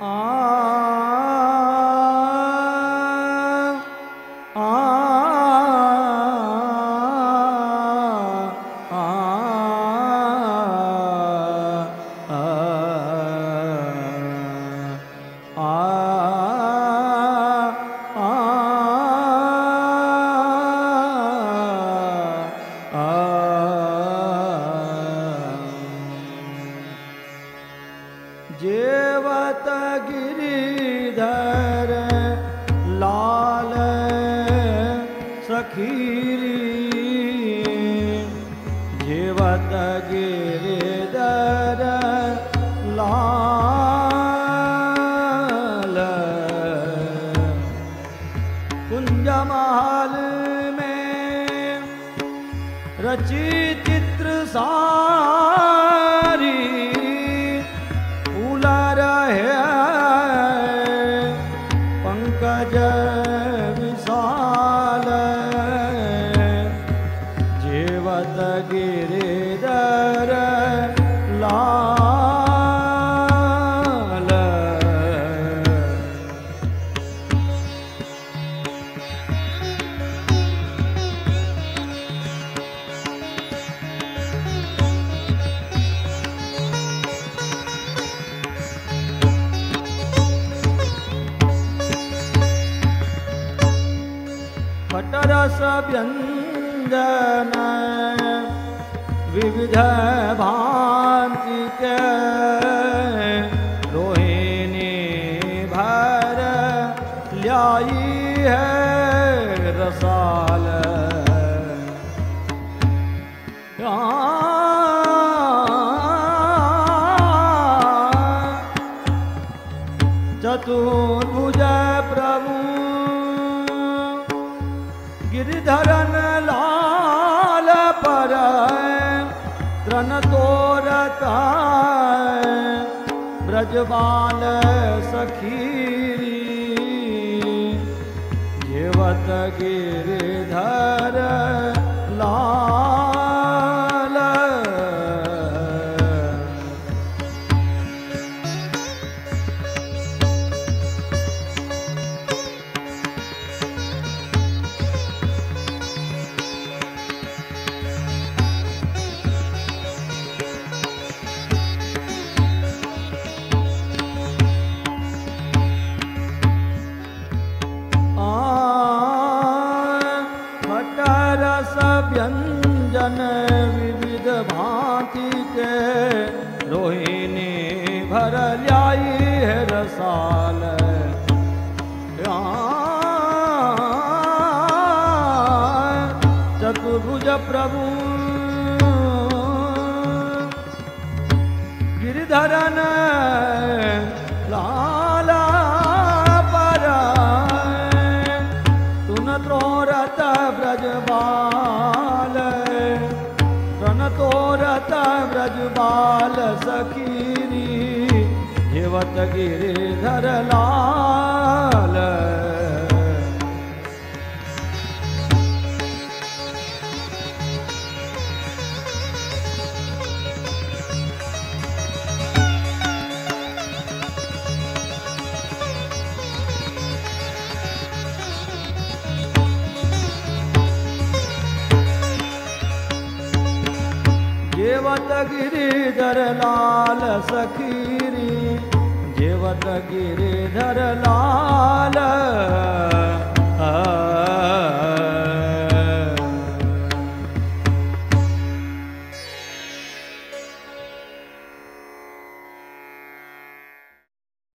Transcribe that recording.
Ah. चित्र सारी रहे पंकज विशाल। जेवत गिरिधर व्यञ्जन विविध भर ल्याई है रसाल। चतुर्भुज प्रभु गिरिधरन लाल पर त्रन तोरता ब्रजबाल सखीरी। जेवत गिरिधर भांति के रोहिणी भर ल्याई है रसाल चतुर्भुज प्रभु गिरिधरन लाला ब्रजबाल हेवत गिरिधर लाल जेवत गिरिधर वगगिरि धर सखीरि जतगिरि धर